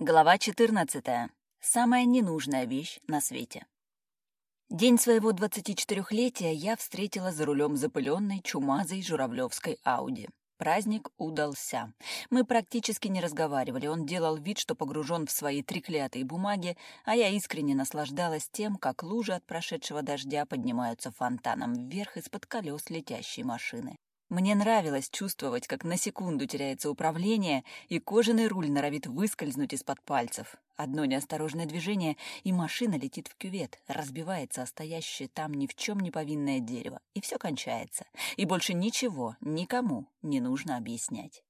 Глава 14. Самая ненужная вещь на свете. День своего 24-летия я встретила за рулем запыленной, чумазой журавлевской Ауди. Праздник удался. Мы практически не разговаривали, он делал вид, что погружен в свои треклятые бумаги, а я искренне наслаждалась тем, как лужи от прошедшего дождя поднимаются фонтаном вверх из-под колес летящей машины. Мне нравилось чувствовать, как на секунду теряется управление, и кожаный руль норовит выскользнуть из-под пальцев. Одно неосторожное движение, и машина летит в кювет, разбивается о стоящее там ни в чем не повинное дерево, и все кончается. И больше ничего никому не нужно объяснять.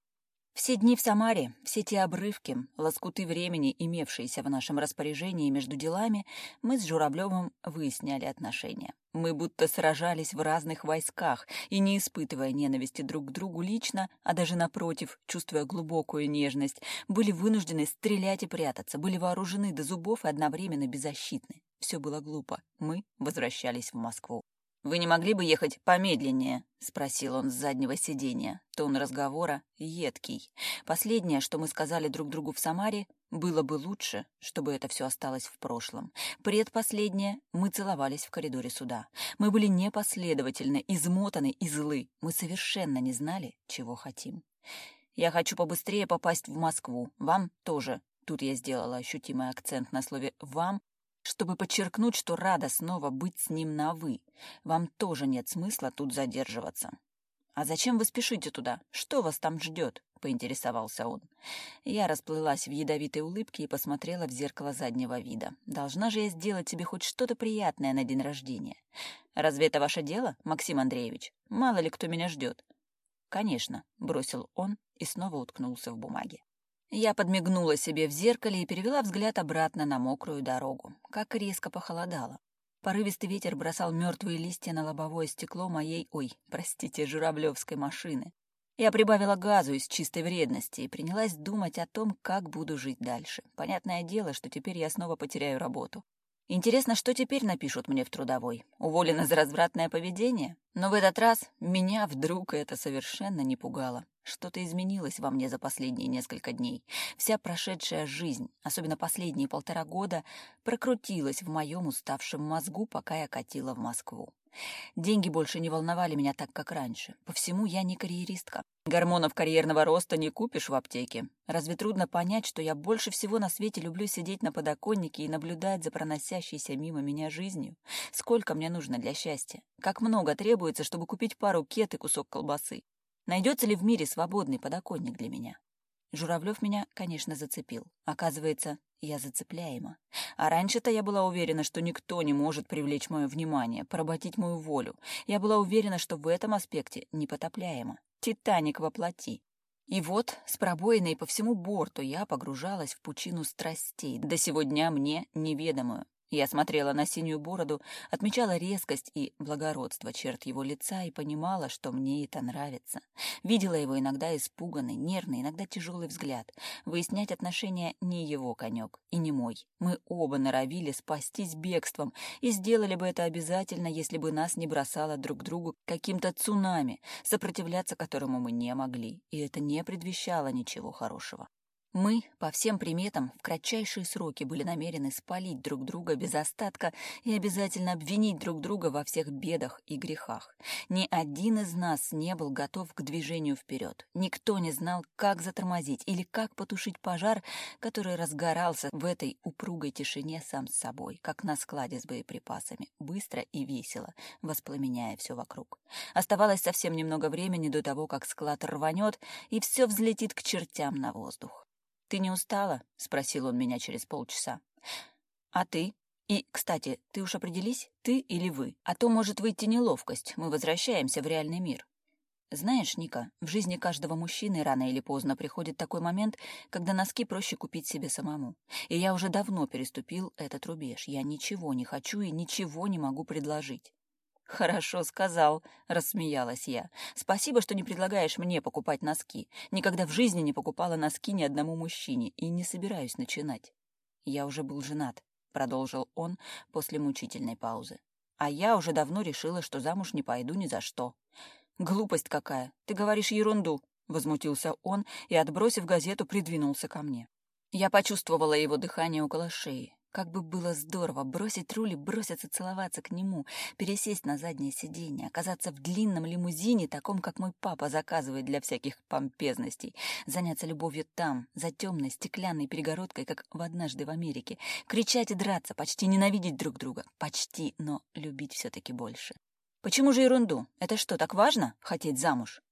Все дни в Самаре, все те обрывки, лоскуты времени, имевшиеся в нашем распоряжении между делами, мы с Журавлевым выясняли отношения. Мы будто сражались в разных войсках и, не испытывая ненависти друг к другу лично, а даже напротив, чувствуя глубокую нежность, были вынуждены стрелять и прятаться, были вооружены до зубов и одновременно беззащитны. Все было глупо. Мы возвращались в Москву. «Вы не могли бы ехать помедленнее?» — спросил он с заднего сиденья. Тон разговора едкий. Последнее, что мы сказали друг другу в Самаре, было бы лучше, чтобы это все осталось в прошлом. Предпоследнее мы целовались в коридоре суда. Мы были непоследовательны, измотаны и злы. Мы совершенно не знали, чего хотим. «Я хочу побыстрее попасть в Москву. Вам тоже». Тут я сделала ощутимый акцент на слове «вам», чтобы подчеркнуть, что рада снова быть с ним на «вы». Вам тоже нет смысла тут задерживаться. «А зачем вы спешите туда? Что вас там ждет?» — поинтересовался он. Я расплылась в ядовитой улыбке и посмотрела в зеркало заднего вида. «Должна же я сделать тебе хоть что-то приятное на день рождения. Разве это ваше дело, Максим Андреевич? Мало ли кто меня ждет». «Конечно», — бросил он и снова уткнулся в бумаге. Я подмигнула себе в зеркале и перевела взгляд обратно на мокрую дорогу. Как резко похолодало. Порывистый ветер бросал мертвые листья на лобовое стекло моей, ой, простите, журавлевской машины. Я прибавила газу из чистой вредности и принялась думать о том, как буду жить дальше. Понятное дело, что теперь я снова потеряю работу. Интересно, что теперь напишут мне в трудовой? Уволена за развратное поведение? Но в этот раз меня вдруг это совершенно не пугало. Что-то изменилось во мне за последние несколько дней. Вся прошедшая жизнь, особенно последние полтора года, прокрутилась в моем уставшем мозгу, пока я катила в Москву. Деньги больше не волновали меня так, как раньше. По всему я не карьеристка. Гормонов карьерного роста не купишь в аптеке. Разве трудно понять, что я больше всего на свете люблю сидеть на подоконнике и наблюдать за проносящейся мимо меня жизнью? Сколько мне нужно для счастья? Как много требуется, чтобы купить пару кет и кусок колбасы? Найдется ли в мире свободный подоконник для меня? Журавлев меня, конечно, зацепил. Оказывается, я зацепляема. А раньше-то я была уверена, что никто не может привлечь мое внимание, поработить мою волю. Я была уверена, что в этом аспекте непотопляема. Титаник во плоти. И вот, с пробоиной по всему борту я погружалась в пучину страстей, до сего дня мне неведомую, я смотрела на синюю бороду, отмечала резкость и благородство черт его лица и понимала, что мне это нравится. Видела его иногда испуганный, нервный, иногда тяжелый взгляд. Выяснять отношения не его конек и не мой. Мы оба норовили спастись бегством и сделали бы это обязательно, если бы нас не бросало друг другу каким-то цунами, сопротивляться которому мы не могли. И это не предвещало ничего хорошего. Мы, по всем приметам, в кратчайшие сроки были намерены спалить друг друга без остатка и обязательно обвинить друг друга во всех бедах и грехах. Ни один из нас не был готов к движению вперед. Никто не знал, как затормозить или как потушить пожар, который разгорался в этой упругой тишине сам с собой, как на складе с боеприпасами, быстро и весело, воспламеняя все вокруг. Оставалось совсем немного времени до того, как склад рванет, и все взлетит к чертям на воздух. «Ты не устала?» — спросил он меня через полчаса. «А ты?» «И, кстати, ты уж определись, ты или вы, а то может выйти неловкость, мы возвращаемся в реальный мир». Знаешь, Ника, в жизни каждого мужчины рано или поздно приходит такой момент, когда носки проще купить себе самому. И я уже давно переступил этот рубеж. Я ничего не хочу и ничего не могу предложить. «Хорошо сказал», — рассмеялась я. «Спасибо, что не предлагаешь мне покупать носки. Никогда в жизни не покупала носки ни одному мужчине и не собираюсь начинать». «Я уже был женат», — продолжил он после мучительной паузы. «А я уже давно решила, что замуж не пойду ни за что». «Глупость какая! Ты говоришь ерунду!» — возмутился он и, отбросив газету, придвинулся ко мне. Я почувствовала его дыхание около шеи. Как бы было здорово бросить руль и броситься целоваться к нему, пересесть на заднее сиденье, оказаться в длинном лимузине, таком, как мой папа заказывает для всяких помпезностей, заняться любовью там, за темной стеклянной перегородкой, как в «Однажды в Америке», кричать и драться, почти ненавидеть друг друга, почти, но любить все-таки больше. Почему же ерунду? Это что, так важно, хотеть замуж?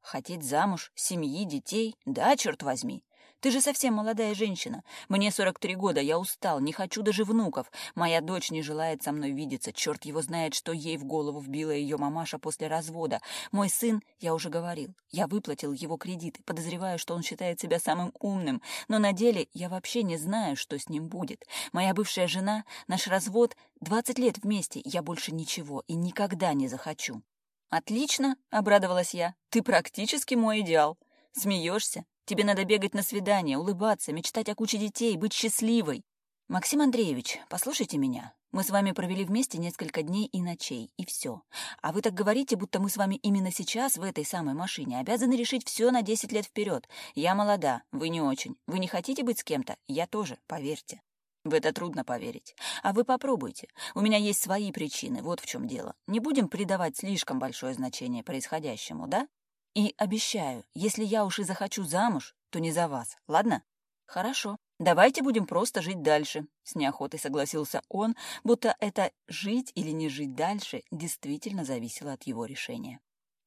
Хотеть замуж, семьи, детей? Да, черт возьми. Ты же совсем молодая женщина. Мне 43 года, я устал, не хочу даже внуков. Моя дочь не желает со мной видеться. Черт его знает, что ей в голову вбила ее мамаша после развода. Мой сын, я уже говорил, я выплатил его кредиты, подозреваю, что он считает себя самым умным. Но на деле я вообще не знаю, что с ним будет. Моя бывшая жена, наш развод, 20 лет вместе, я больше ничего и никогда не захочу. «Отлично!» — обрадовалась я. «Ты практически мой идеал. Смеешься? Тебе надо бегать на свидание, улыбаться, мечтать о куче детей, быть счастливой. Максим Андреевич, послушайте меня. Мы с вами провели вместе несколько дней и ночей, и все. А вы так говорите, будто мы с вами именно сейчас в этой самой машине обязаны решить все на 10 лет вперед. Я молода, вы не очень. Вы не хотите быть с кем-то? Я тоже, поверьте. В это трудно поверить. А вы попробуйте. У меня есть свои причины, вот в чем дело. Не будем придавать слишком большое значение происходящему, да? И обещаю, если я уж и захочу замуж, то не за вас, ладно? Хорошо, давайте будем просто жить дальше. С неохотой согласился он, будто это жить или не жить дальше действительно зависело от его решения.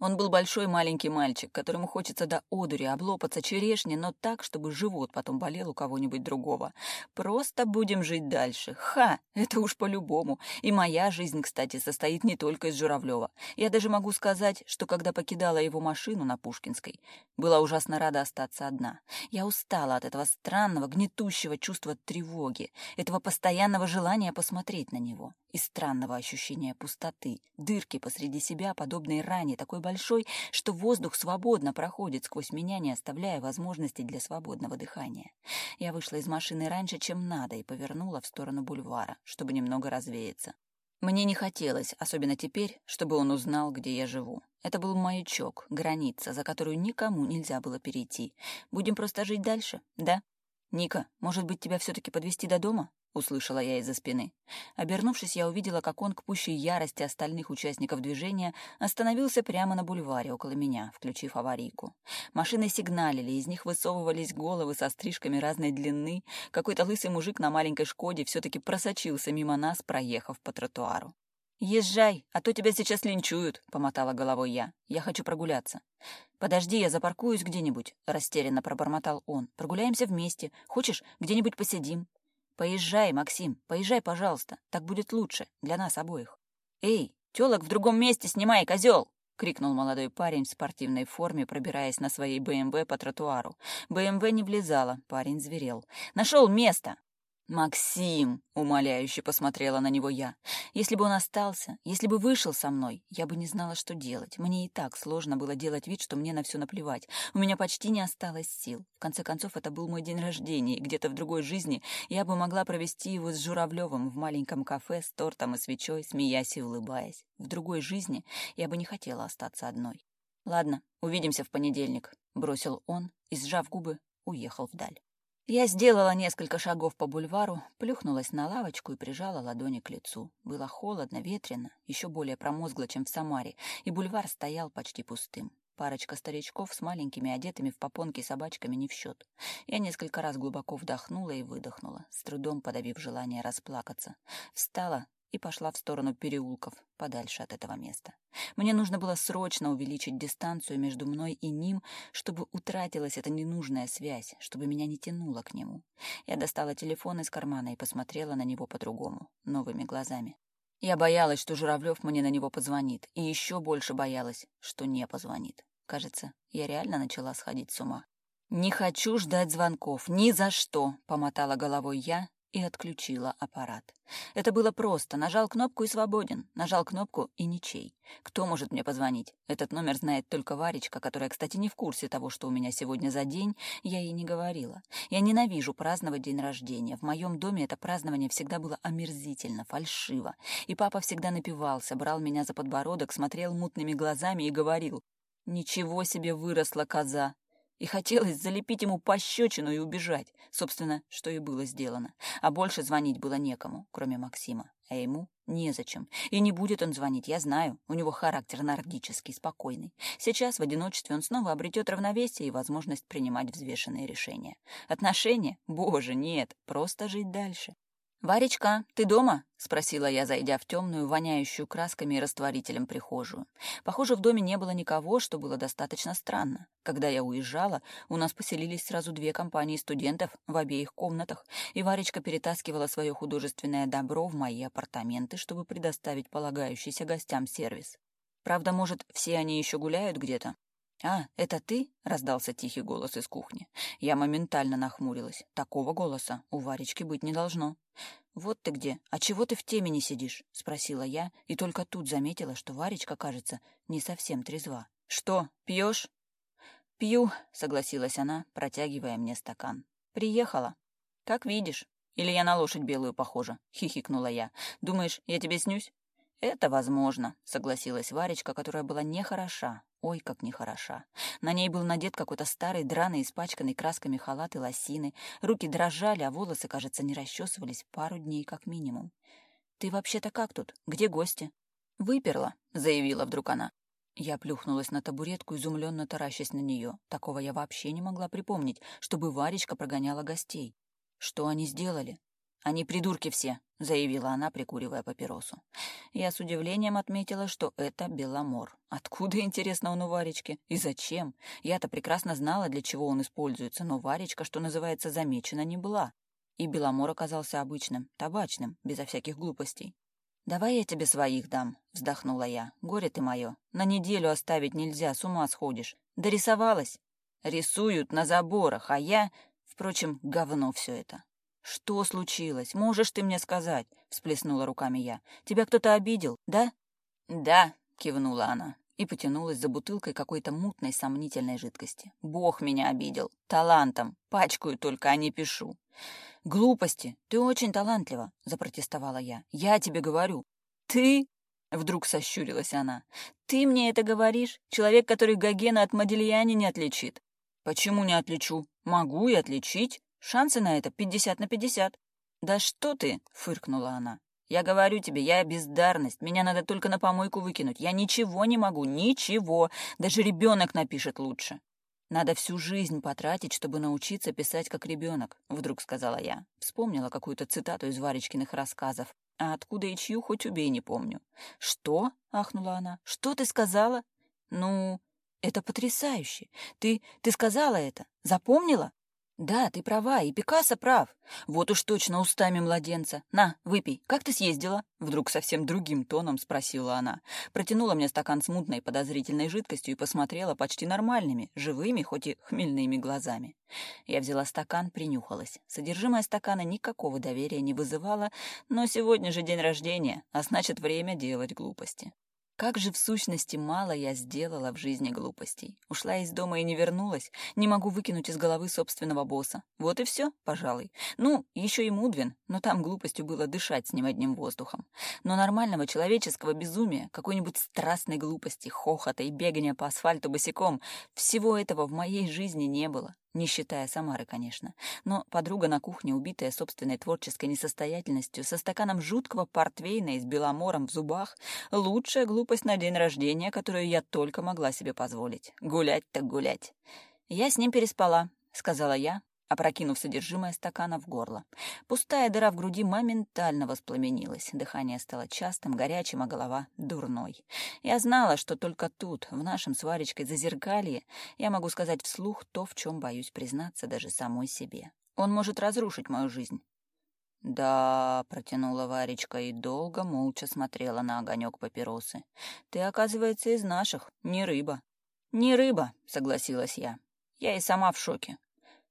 Он был большой маленький мальчик, которому хочется до одури облопаться черешни, но так, чтобы живот потом болел у кого-нибудь другого. Просто будем жить дальше. Ха! Это уж по-любому. И моя жизнь, кстати, состоит не только из Журавлева. Я даже могу сказать, что когда покидала его машину на Пушкинской, была ужасно рада остаться одна. Я устала от этого странного, гнетущего чувства тревоги, этого постоянного желания посмотреть на него и странного ощущения пустоты, дырки посреди себя, подобной ране, такой большой, большой, что воздух свободно проходит сквозь меня, не оставляя возможности для свободного дыхания. Я вышла из машины раньше, чем надо, и повернула в сторону бульвара, чтобы немного развеяться. Мне не хотелось, особенно теперь, чтобы он узнал, где я живу. Это был маячок, граница, за которую никому нельзя было перейти. Будем просто жить дальше, да? Ника, может быть, тебя все-таки подвести до дома? услышала я из-за спины. Обернувшись, я увидела, как он к пущей ярости остальных участников движения остановился прямо на бульваре около меня, включив аварийку. Машины сигналили, из них высовывались головы со стрижками разной длины. Какой-то лысый мужик на маленькой «Шкоде» все-таки просочился мимо нас, проехав по тротуару. «Езжай, а то тебя сейчас линчуют», — помотала головой я. «Я хочу прогуляться». «Подожди, я запаркуюсь где-нибудь», — растерянно пробормотал он. «Прогуляемся вместе. Хочешь, где-нибудь посидим?» «Поезжай, Максим, поезжай, пожалуйста, так будет лучше для нас обоих». «Эй, тёлок в другом месте снимай, козёл! — крикнул молодой парень в спортивной форме, пробираясь на своей БМВ эм по тротуару. БМВ эм не влезала, парень зверел. Нашёл место! «Максим!» — умоляюще посмотрела на него я. «Если бы он остался, если бы вышел со мной, я бы не знала, что делать. Мне и так сложно было делать вид, что мне на все наплевать. У меня почти не осталось сил. В конце концов, это был мой день рождения, и где-то в другой жизни я бы могла провести его с Журавлевым в маленьком кафе с тортом и свечой, смеясь и улыбаясь. В другой жизни я бы не хотела остаться одной. «Ладно, увидимся в понедельник», — бросил он и, сжав губы, уехал вдаль. Я сделала несколько шагов по бульвару, плюхнулась на лавочку и прижала ладони к лицу. Было холодно, ветрено, еще более промозгло, чем в Самаре, и бульвар стоял почти пустым. Парочка старичков с маленькими одетыми в попонки собачками не в счет. Я несколько раз глубоко вдохнула и выдохнула, с трудом подавив желание расплакаться. Встала и пошла в сторону переулков, подальше от этого места. Мне нужно было срочно увеличить дистанцию между мной и ним, чтобы утратилась эта ненужная связь, чтобы меня не тянуло к нему. Я достала телефон из кармана и посмотрела на него по-другому, новыми глазами. Я боялась, что Журавлев мне на него позвонит, и еще больше боялась, что не позвонит. Кажется, я реально начала сходить с ума. «Не хочу ждать звонков, ни за что!» — помотала головой я, и отключила аппарат. Это было просто. Нажал кнопку и свободен. Нажал кнопку и ничей. Кто может мне позвонить? Этот номер знает только Варечка, которая, кстати, не в курсе того, что у меня сегодня за день. Я ей не говорила. Я ненавижу праздновать день рождения. В моем доме это празднование всегда было омерзительно, фальшиво. И папа всегда напивался, брал меня за подбородок, смотрел мутными глазами и говорил. «Ничего себе выросла коза! И хотелось залепить ему пощечину и убежать. Собственно, что и было сделано. А больше звонить было некому, кроме Максима. А ему незачем. И не будет он звонить, я знаю. У него характер нордический, спокойный. Сейчас в одиночестве он снова обретет равновесие и возможность принимать взвешенные решения. Отношения? Боже, нет, просто жить дальше. «Варечка, ты дома?» — спросила я, зайдя в темную, воняющую красками и растворителем прихожую. Похоже, в доме не было никого, что было достаточно странно. Когда я уезжала, у нас поселились сразу две компании студентов в обеих комнатах, и Варечка перетаскивала свое художественное добро в мои апартаменты, чтобы предоставить полагающийся гостям сервис. Правда, может, все они еще гуляют где-то, «А, это ты?» — раздался тихий голос из кухни. Я моментально нахмурилась. Такого голоса у Варечки быть не должно. «Вот ты где! А чего ты в теме не сидишь?» — спросила я, и только тут заметила, что Варечка, кажется, не совсем трезва. «Что, пьешь?» «Пью», — согласилась она, протягивая мне стакан. «Приехала». «Как видишь. Или я на лошадь белую похожа?» — хихикнула я. «Думаешь, я тебе снюсь?» «Это возможно», — согласилась Варечка, которая была нехороша. Ой, как нехороша. На ней был надет какой-то старый, драный, испачканный красками халат и лосины. Руки дрожали, а волосы, кажется, не расчесывались пару дней как минимум. «Ты вообще-то как тут? Где гости?» «Выперла», — заявила вдруг она. Я плюхнулась на табуретку, изумленно таращась на нее. Такого я вообще не могла припомнить, чтобы Варечка прогоняла гостей. Что они сделали? Они придурки все», — заявила она, прикуривая папиросу. Я с удивлением отметила, что это Беломор. Откуда, интересно, он у Варечки? И зачем? Я-то прекрасно знала, для чего он используется, но Варечка, что называется, замечена не была. И Беломор оказался обычным, табачным, безо всяких глупостей. «Давай я тебе своих дам», — вздохнула я. «Горе ты мое. На неделю оставить нельзя, с ума сходишь. Дорисовалась?» «Рисуют на заборах, а я...» Впрочем, говно все это. «Что случилось? Можешь ты мне сказать?» — всплеснула руками я. «Тебя кто-то обидел, да?» «Да», — кивнула она и потянулась за бутылкой какой-то мутной сомнительной жидкости. «Бог меня обидел. Талантом. Пачкаю только, а не пишу». «Глупости. Ты очень талантлива», — запротестовала я. «Я тебе говорю». «Ты?» — вдруг сощурилась она. «Ты мне это говоришь? Человек, который Гогена от Модельяни не отличит». «Почему не отличу? Могу и отличить». Шансы на это 50 на 50. Да что ты, фыркнула она. Я говорю тебе, я бездарность. Меня надо только на помойку выкинуть. Я ничего не могу, ничего. Даже ребенок напишет лучше. Надо всю жизнь потратить, чтобы научиться писать как ребенок, вдруг сказала я. Вспомнила какую-то цитату из Варечкиных рассказов. А откуда и чью, хоть убей, не помню. Что? ахнула она. Что ты сказала? Ну, это потрясающе. Ты ты сказала это? Запомнила? Да, ты права, и Пикассо прав. Вот уж точно устами младенца. На, выпей. Как ты съездила? Вдруг совсем другим тоном спросила она. Протянула мне стакан с мутной подозрительной жидкостью и посмотрела почти нормальными, живыми, хоть и хмельными глазами. Я взяла стакан, принюхалась. Содержимое стакана никакого доверия не вызывало, но сегодня же день рождения, а значит время делать глупости. Как же в сущности мало я сделала в жизни глупостей. Ушла из дома и не вернулась. Не могу выкинуть из головы собственного босса. Вот и все, пожалуй. Ну, еще и Мудвин, но там глупостью было дышать с ним одним воздухом. Но нормального человеческого безумия, какой-нибудь страстной глупости, хохота и бегания по асфальту босиком, всего этого в моей жизни не было не считая Самары, конечно. Но подруга на кухне, убитая собственной творческой несостоятельностью, со стаканом жуткого портвейна и с беломором в зубах, лучшая глупость на день рождения, которую я только могла себе позволить. Гулять так гулять. «Я с ним переспала», — сказала я, Опрокинув содержимое стакана в горло. Пустая дыра в груди моментально воспламенилась. Дыхание стало частым, горячим, а голова — дурной. Я знала, что только тут, в нашем с Варечкой зазеркалье, я могу сказать вслух то, в чем боюсь признаться даже самой себе. Он может разрушить мою жизнь. «Да», — протянула Варечка и долго молча смотрела на огонек папиросы. «Ты, оказывается, из наших, не рыба». «Не рыба», — согласилась я. «Я и сама в шоке.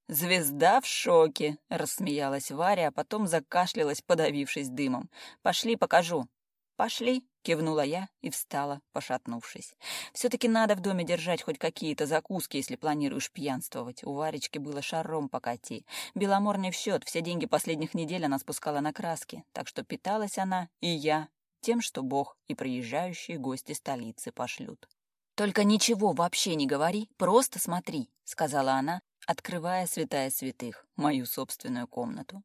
«Звезда в шоке!» — рассмеялась Варя, а потом закашлялась, подавившись дымом. «Пошли, покажу!» «Пошли!» — кивнула я и встала, пошатнувшись. «Все-таки надо в доме держать хоть какие-то закуски, если планируешь пьянствовать. У Варечки было шаром покати. Беломор не в счет, все деньги последних недель она спускала на краски, так что питалась она и я тем, что Бог и приезжающие гости столицы пошлют. «Только ничего вообще не говори, просто смотри», — сказала она, Открывая святая святых, мою собственную комнату,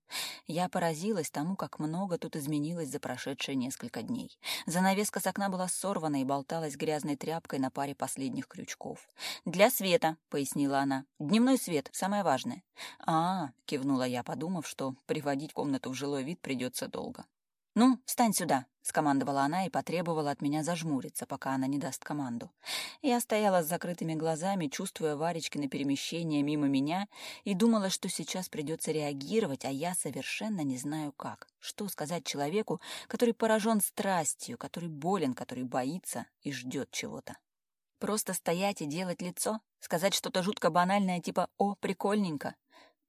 я поразилась тому, как много тут изменилось за прошедшие несколько дней. Занавеска с окна была сорвана и болталась грязной тряпкой на паре последних крючков. «Для света», — пояснила она. «Дневной свет, самое важное». «А, -а — кивнула я, подумав, что приводить комнату в жилой вид придется долго. «Ну, встань сюда!» — скомандовала она и потребовала от меня зажмуриться, пока она не даст команду. Я стояла с закрытыми глазами, чувствуя варечки на перемещение мимо меня, и думала, что сейчас придется реагировать, а я совершенно не знаю как. Что сказать человеку, который поражен страстью, который болен, который боится и ждет чего-то? Просто стоять и делать лицо? Сказать что-то жутко банальное, типа «О, прикольненько!»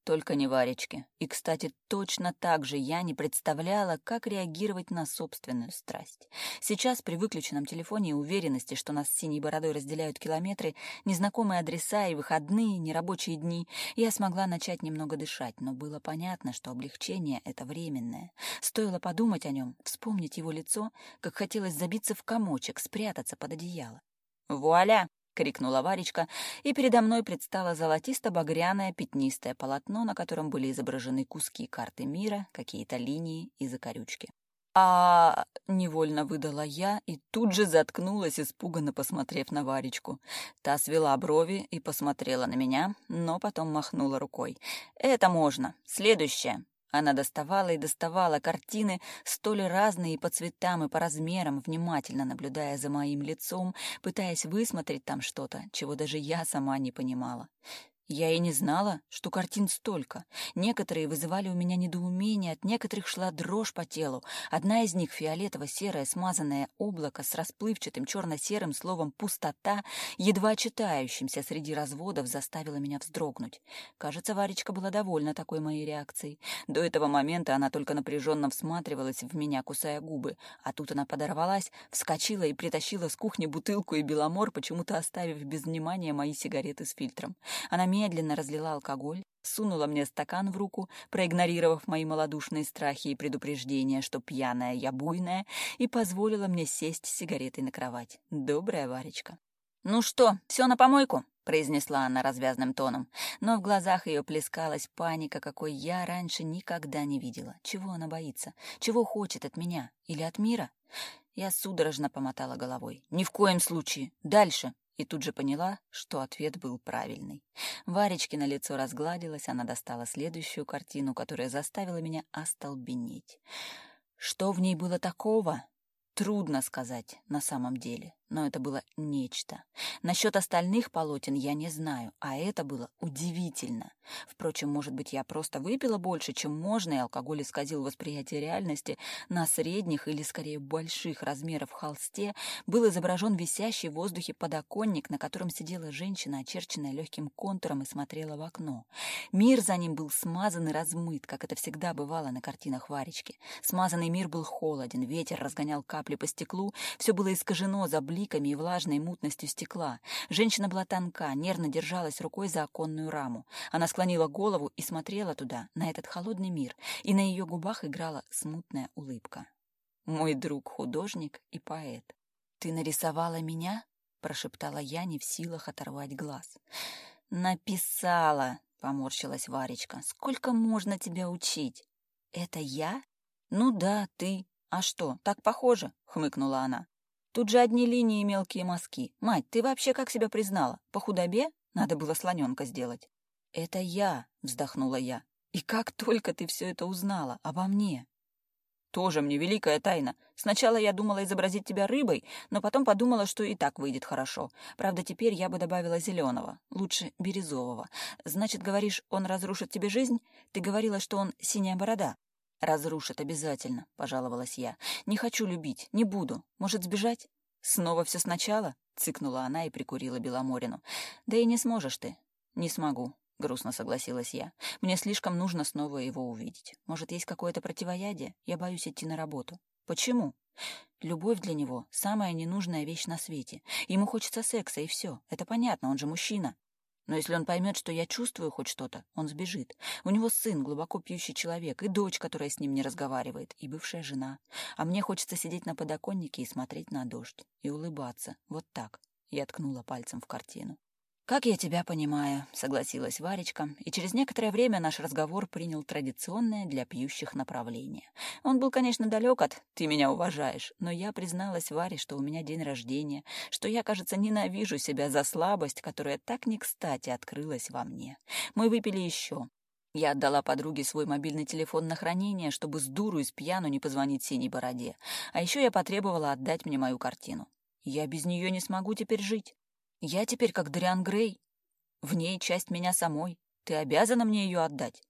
Только не Варечке. И, кстати, точно так же я не представляла, как реагировать на собственную страсть. Сейчас при выключенном телефоне и уверенности, что нас с синей бородой разделяют километры, незнакомые адреса и выходные, нерабочие дни, я смогла начать немного дышать, но было понятно, что облегчение — это временное. Стоило подумать о нем, вспомнить его лицо, как хотелось забиться в комочек, спрятаться под одеяло. «Вуаля!» — крикнула Варечка, и передо мной предстало золотисто-багряное пятнистое полотно, на котором были изображены куски карты мира, какие-то линии и закорючки. «А...» — невольно выдала я и тут же заткнулась, испуганно посмотрев на Варечку. Та свела брови и посмотрела на меня, но потом махнула рукой. «Это можно. Следующее. Она доставала и доставала картины, столь разные по цветам и по размерам, внимательно наблюдая за моим лицом, пытаясь высмотреть там что-то, чего даже я сама не понимала. Я и не знала, что картин столько. Некоторые вызывали у меня недоумение, от некоторых шла дрожь по телу. Одна из них, фиолетово-серое смазанное облако с расплывчатым черно-серым словом «пустота», едва читающимся среди разводов, заставила меня вздрогнуть. Кажется, Варечка была довольна такой моей реакцией. До этого момента она только напряженно всматривалась в меня, кусая губы. А тут она подорвалась, вскочила и притащила с кухни бутылку и беломор, почему-то оставив без внимания мои сигареты с фильтром. Она медленно разлила алкоголь, сунула мне стакан в руку, проигнорировав мои малодушные страхи и предупреждения, что пьяная я буйная, и позволила мне сесть с сигаретой на кровать. Добрая Варечка. «Ну что, все на помойку?» — произнесла она развязным тоном. Но в глазах ее плескалась паника, какой я раньше никогда не видела. Чего она боится? Чего хочет от меня? Или от мира? Я судорожно помотала головой. «Ни в коем случае. Дальше и тут же поняла, что ответ был правильный. Варечки на лицо разгладилась, она достала следующую картину, которая заставила меня остолбенеть. Что в ней было такого? Трудно сказать на самом деле но это было нечто. Насчет остальных полотен я не знаю, а это было удивительно. Впрочем, может быть, я просто выпила больше, чем можно, и алкоголь исказил восприятие реальности. На средних или, скорее, больших размеров холсте был изображен висящий в воздухе подоконник, на котором сидела женщина, очерченная легким контуром, и смотрела в окно. Мир за ним был смазан и размыт, как это всегда бывало на картинах Варечки. Смазанный мир был холоден, ветер разгонял капли по стеклу, все было искажено, заблин, бликами и влажной мутностью стекла. Женщина была тонка, нервно держалась рукой за оконную раму. Она склонила голову и смотрела туда, на этот холодный мир, и на ее губах играла смутная улыбка. «Мой друг — художник и поэт. Ты нарисовала меня?» — прошептала я, не в силах оторвать глаз. «Написала!» — поморщилась Варечка. «Сколько можно тебя учить?» «Это я?» «Ну да, ты. А что, так похоже?» — хмыкнула она. Тут же одни линии и мелкие мазки. Мать, ты вообще как себя признала? По худобе? Надо было слоненка сделать. Это я, вздохнула я. И как только ты все это узнала обо мне? Тоже мне великая тайна. Сначала я думала изобразить тебя рыбой, но потом подумала, что и так выйдет хорошо. Правда, теперь я бы добавила зеленого, лучше бирюзового. Значит, говоришь, он разрушит тебе жизнь? Ты говорила, что он синяя борода. «Разрушат обязательно», — пожаловалась я. «Не хочу любить, не буду. Может, сбежать?» «Снова все сначала?» — цыкнула она и прикурила Беломорину. «Да и не сможешь ты». «Не смогу», — грустно согласилась я. «Мне слишком нужно снова его увидеть. Может, есть какое-то противоядие? Я боюсь идти на работу». «Почему?» «Любовь для него — самая ненужная вещь на свете. Ему хочется секса, и все. Это понятно, он же мужчина». Но если он поймет, что я чувствую хоть что-то, он сбежит. У него сын, глубоко пьющий человек, и дочь, которая с ним не разговаривает, и бывшая жена. А мне хочется сидеть на подоконнике и смотреть на дождь. И улыбаться. Вот так. Я ткнула пальцем в картину. «Как я тебя понимаю», — согласилась Варечка, и через некоторое время наш разговор принял традиционное для пьющих направление. Он был, конечно, далек от «ты меня уважаешь», но я призналась Варе, что у меня день рождения, что я, кажется, ненавижу себя за слабость, которая так не кстати открылась во мне. Мы выпили еще. Я отдала подруге свой мобильный телефон на хранение, чтобы с дуру и пьяну не позвонить Синей Бороде. А еще я потребовала отдать мне мою картину. Я без нее не смогу теперь жить. Я теперь как Дориан Грей. В ней часть меня самой. Ты обязана мне ее отдать.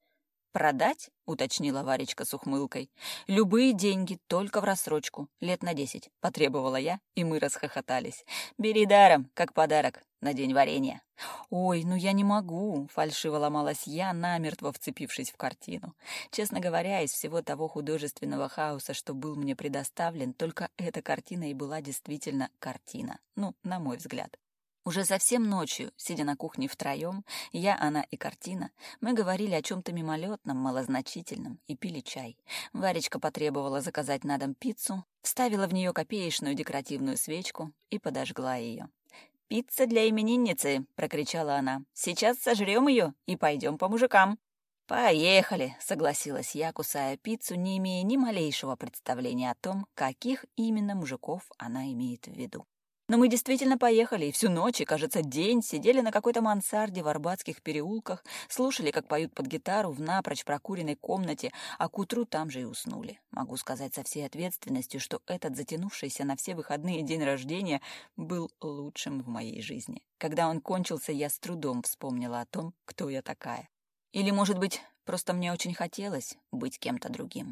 «Продать?» — уточнила Варечка с ухмылкой. «Любые деньги, только в рассрочку. Лет на десять», — потребовала я, и мы расхохотались. «Бери даром, как подарок, на день варенья». «Ой, ну я не могу», — фальшиво ломалась я, намертво вцепившись в картину. Честно говоря, из всего того художественного хаоса, что был мне предоставлен, только эта картина и была действительно картина. Ну, на мой взгляд. Уже совсем ночью, сидя на кухне втроем, я, она и картина, мы говорили о чем-то мимолетном, малозначительном и пили чай. Варечка потребовала заказать на дом пиццу, вставила в нее копеечную декоративную свечку и подожгла ее. «Пицца для именинницы!» — прокричала она. «Сейчас сожрем ее и пойдем по мужикам!» «Поехали!» — согласилась я, кусая пиццу, не имея ни малейшего представления о том, каких именно мужиков она имеет в виду. Но мы действительно поехали, и всю ночь, и, кажется, день сидели на какой-то мансарде в арбатских переулках, слушали, как поют под гитару в напрочь прокуренной комнате, а к утру там же и уснули. Могу сказать со всей ответственностью, что этот затянувшийся на все выходные день рождения был лучшим в моей жизни. Когда он кончился, я с трудом вспомнила о том, кто я такая. Или, может быть, просто мне очень хотелось быть кем-то другим.